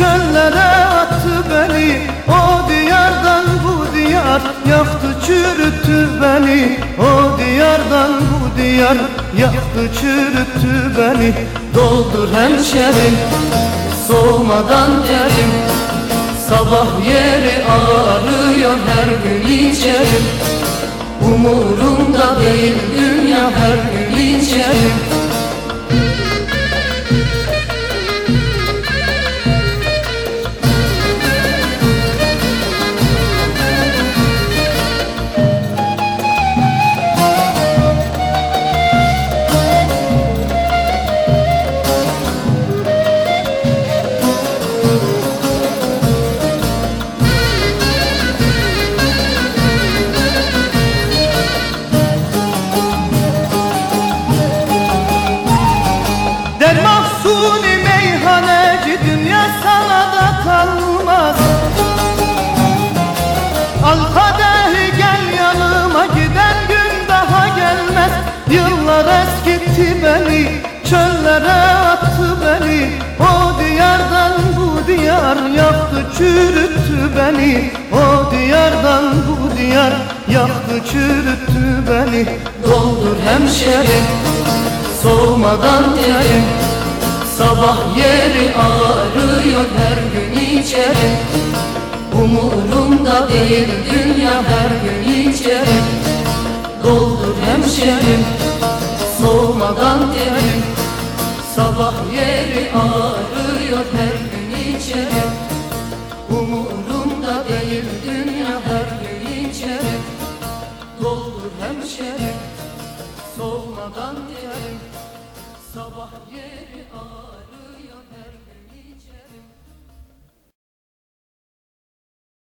Çöllere attı beni. O diyardan bu diyar Yaktı çürüttü beni. O diyardan bu diyar Yaktı çürüttü beni. Doldur hemşerim Soğumadan terim Sabah yeri ağrıyor her gün içerim. Umurumda değil dünya her gün içerim çöllere attı beni. O diyardan bu diyar yaktı çürüttü beni. O diyardan bu diyar yaktı çürüttü beni. Doldur hemşerim soğumadan yerim Sabah yeri ağrıyor her gün içerim Umurumda değil dünya her gün içerim Doldur hemşerim soğumadan yerim Sabah yeri ağrıyor her gün içerim Umurumda değil dünya her gün içerim Doldur hemşerim soğumadan yerim Sabah yeri ağrıyor